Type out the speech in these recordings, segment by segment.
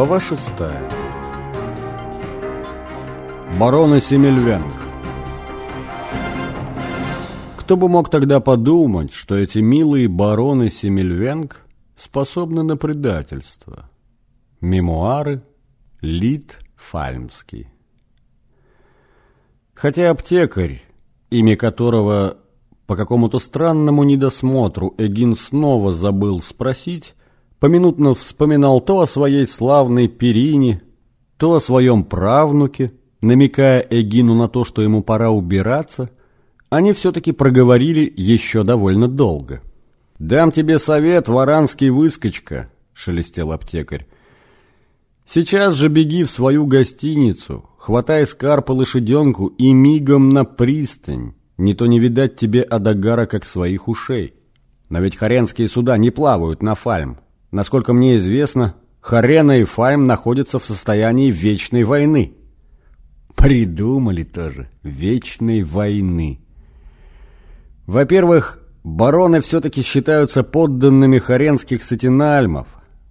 Глава шестая. Барона Семельвенг Кто бы мог тогда подумать, что эти милые бароны Семельвенг способны на предательство? Мемуары Лид Фальмский. Хотя аптекарь, имя которого по какому-то странному недосмотру Эгин снова забыл спросить, поминутно вспоминал то о своей славной Перине, то о своем правнуке, намекая Эгину на то, что ему пора убираться, они все-таки проговорили еще довольно долго. «Дам тебе совет, варанский выскочка», — шелестел аптекарь. «Сейчас же беги в свою гостиницу, хватай скарпа лошаденку и мигом на пристань, не то не видать тебе Адагара как своих ушей. Но ведь харенские суда не плавают на фальм, Насколько мне известно, Харена и Фальм находятся в состоянии вечной войны. Придумали тоже вечной войны. Во-первых, бароны все-таки считаются подданными харенских сатинальмов.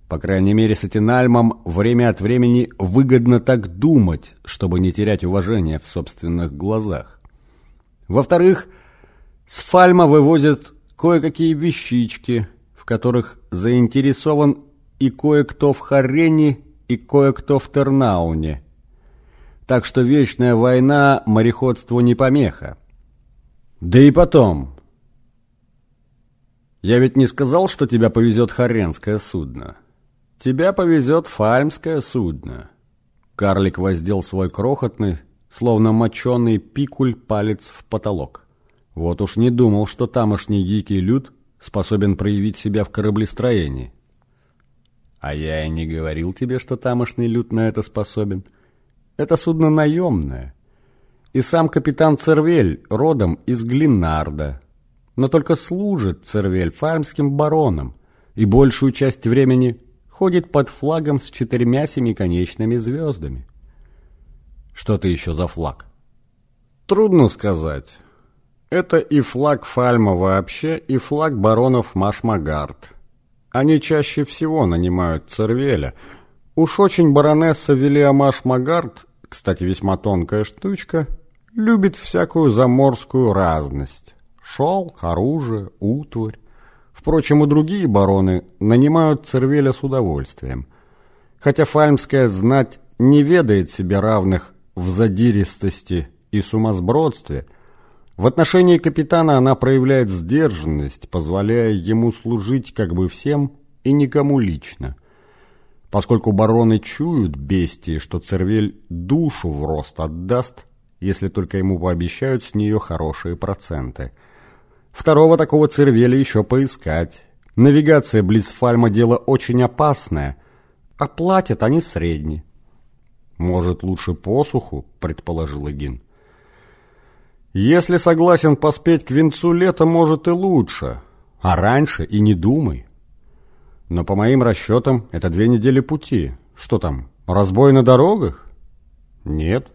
По крайней мере, сатинальмам время от времени выгодно так думать, чтобы не терять уважения в собственных глазах. Во-вторых, с Фальма вывозят кое-какие вещички – которых заинтересован и кое-кто в Харене, и кое-кто в Тернауне. Так что вечная война мореходству не помеха. Да и потом. Я ведь не сказал, что тебя повезет Харенское судно. Тебя повезет Фальмское судно. Карлик воздел свой крохотный, словно моченый пикуль палец в потолок. Вот уж не думал, что тамошний дикий люд способен проявить себя в кораблестроении. А я и не говорил тебе, что тамошний люд на это способен. Это судно наемное. И сам капитан Цервель родом из Глинарда. Но только служит Цервель фармским бароном и большую часть времени ходит под флагом с четырьмя семиконечными звездами. Что ты еще за флаг? Трудно сказать. Это и флаг Фальма вообще, и флаг баронов Машмагард. Они чаще всего нанимают Цервеля. Уж очень баронесса Велия Машмагард, кстати, весьма тонкая штучка, любит всякую заморскую разность. Шелк, оружие, утварь. Впрочем, и другие бароны нанимают Цервеля с удовольствием. Хотя фальмская знать не ведает себе равных в задиристости и сумасбродстве – в отношении капитана она проявляет сдержанность, позволяя ему служить как бы всем и никому лично. Поскольку бароны чуют бестии, что Цервель душу в рост отдаст, если только ему пообещают с нее хорошие проценты. Второго такого Цервеля еще поискать. Навигация близ Фальма дело очень опасное, а платят они средне. «Может, лучше посуху?» – предположил Эгин. Если согласен поспеть к венцу лета, может и лучше, а раньше и не думай. Но по моим расчетам это две недели пути. Что там, разбой на дорогах? Нет.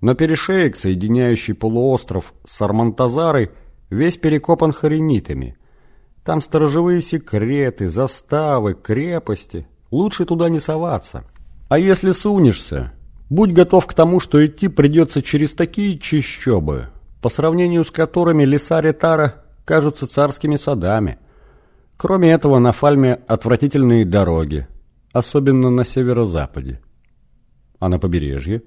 Но перешеек, соединяющий полуостров с Армантазарой, весь перекопан хоренитами. Там сторожевые секреты, заставы, крепости. Лучше туда не соваться. А если сунешься, будь готов к тому, что идти придется через такие чащобы, по сравнению с которыми леса Ретара кажутся царскими садами. Кроме этого, на Фальме отвратительные дороги, особенно на северо-западе. А на побережье?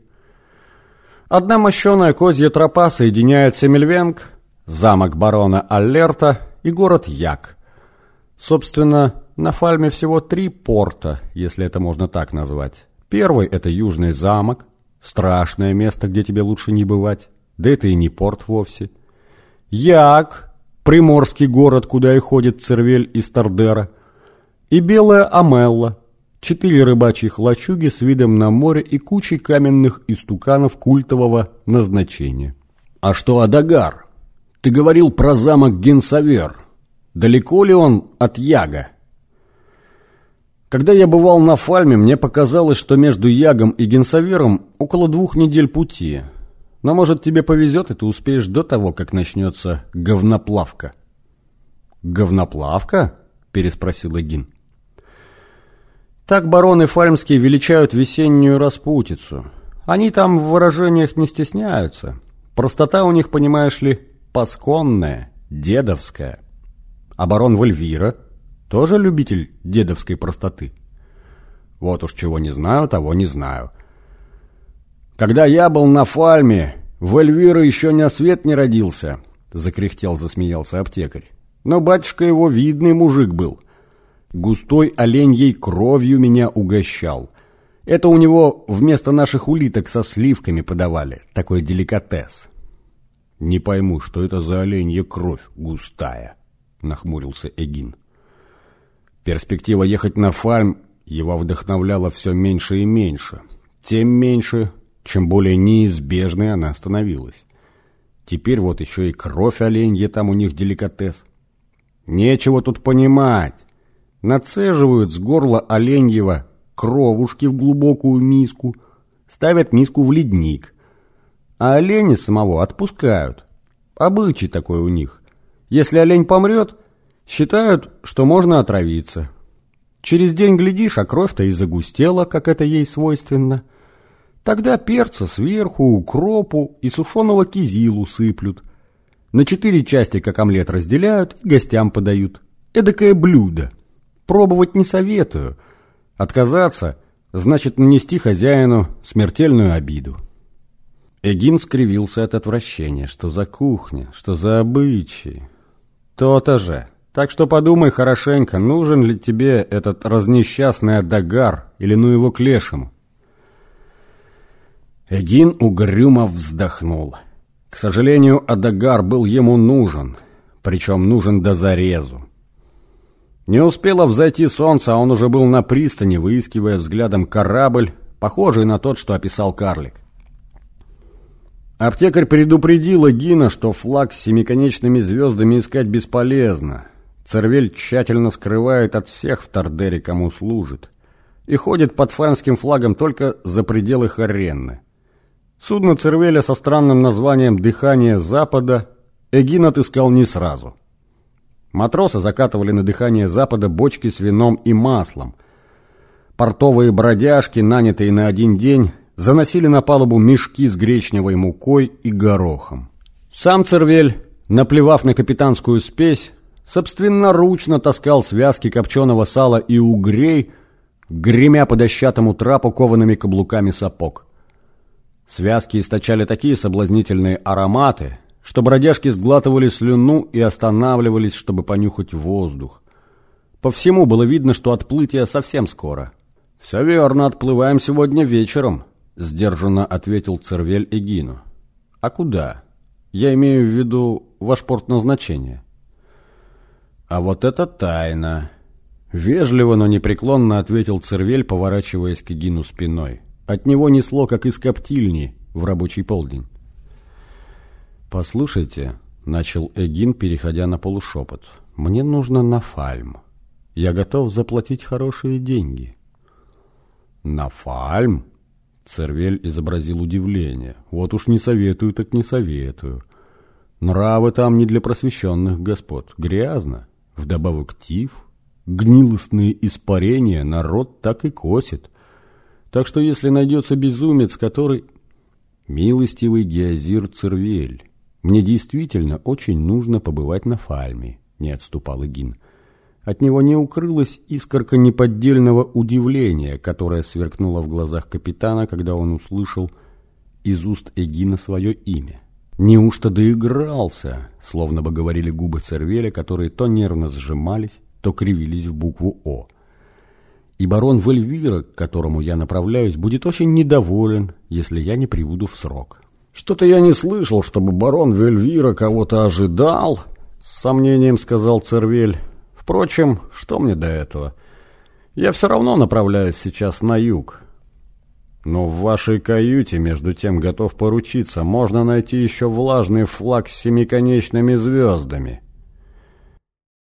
Одна мощеная козья тропа соединяет Семельвенг, замок барона Аллерта и город Як. Собственно, на Фальме всего три порта, если это можно так назвать. Первый – это Южный замок, страшное место, где тебе лучше не бывать да это и не порт вовсе. Як, приморский город, куда и ходит Цервель из Тардера, и Белая Амелла, четыре рыбачьих лачуги с видом на море и кучей каменных истуканов культового назначения. А что Адагар? Ты говорил про замок Генсавер. Далеко ли он от Яга? Когда я бывал на Фальме, мне показалось, что между Ягом и Генсавером около двух недель пути – но, может, тебе повезет, и ты успеешь до того, как начнется Так бароны Фальмские величают весеннюю распутицу. Они там в выражениях не стесняются. Простота у них, понимаешь ли, пасконная, дедовская. А барон Вальвира тоже любитель дедовской простоты. Вот уж чего не знаю, того не знаю. Когда я был на Фальме, Вальвира еще на свет не родился, закряхтел, засмеялся аптекарь. Но батюшка его видный мужик был. Густой оленьей кровью меня угощал. Это у него вместо наших улиток со сливками подавали. Такой деликатес. «Не пойму, что это за оленья кровь густая», — нахмурился Эгин. Перспектива ехать на фарм его вдохновляла все меньше и меньше. Тем меньше, чем более неизбежной она становилась. Теперь вот еще и кровь оленья там у них деликатес. Нечего тут понимать. Нацеживают с горла оленьего кровушки в глубокую миску, ставят миску в ледник, а оленя самого отпускают. Обычай такой у них. Если олень помрет, считают, что можно отравиться. Через день глядишь, а кровь-то и загустела, как это ей свойственно. Тогда перца сверху, укропу и сушеного кизилу сыплют. На четыре части, как омлет, разделяют и гостям подают. Эдакое блюдо. Пробовать не советую. Отказаться значит нанести хозяину смертельную обиду. Эгин скривился от отвращения. Что за кухня, что за обычаи? То-то же. Так что подумай хорошенько, нужен ли тебе этот разнесчастный Адагар или ну его к лешему. Эгин угрюмо вздохнул. К сожалению, Адагар был ему нужен, причем нужен до зарезу. Не успело взойти солнце, а он уже был на пристани, выискивая взглядом корабль, похожий на тот, что описал карлик. Аптекарь предупредила Гина, что флаг с семиконечными звездами искать бесполезно. Цервель тщательно скрывает от всех в Тардере, кому служит, и ходит под фанским флагом только за пределы Харенны. Судно Цервеля со странным названием «Дыхание Запада» Эгин отыскал не сразу – Матросы закатывали на дыхание запада бочки с вином и маслом. Портовые бродяжки, нанятые на один день, заносили на палубу мешки с гречневой мукой и горохом. Сам Цервель, наплевав на капитанскую спесь, собственноручно таскал связки копченого сала и угрей, гремя по дощатому трапу коваными каблуками сапог. Связки источали такие соблазнительные ароматы – что бродяжки сглатывали слюну и останавливались, чтобы понюхать воздух. По всему было видно, что отплытие совсем скоро. «Все верно, отплываем сегодня вечером», — сдержанно ответил Цервель Эгину. «А куда? Я имею в виду ваш порт назначения». «А вот это тайна», — вежливо, но непреклонно ответил Цервель, поворачиваясь к Эгину спиной. От него несло, как из коптильни в рабочий полдень. «Послушайте», — начал Эгин, переходя на полушепот, — «мне нужно на фальм. Я готов заплатить хорошие деньги». «На фальм?» — Цервель изобразил удивление. «Вот уж не советую, так не советую. Нравы там не для просвещенных господ. Грязно. Вдобавок тиф. Гнилостные испарения народ так и косит. Так что если найдется безумец, который...» «Милостивый Геозир Цервель». «Мне действительно очень нужно побывать на Фальме», — не отступал Игин. От него не укрылась искорка неподдельного удивления, которое сверкнуло в глазах капитана, когда он услышал из уст Эгина свое имя. «Неужто доигрался?» — словно бы говорили губы Цервеля, которые то нервно сжимались, то кривились в букву «О». И барон Вельвира, к которому я направляюсь, будет очень недоволен, если я не прибуду в срок. «Что-то я не слышал, чтобы барон Вельвира кого-то ожидал», — с сомнением сказал Цервель. «Впрочем, что мне до этого? Я все равно направляюсь сейчас на юг. Но в вашей каюте, между тем, готов поручиться, можно найти еще влажный флаг с семиконечными звездами».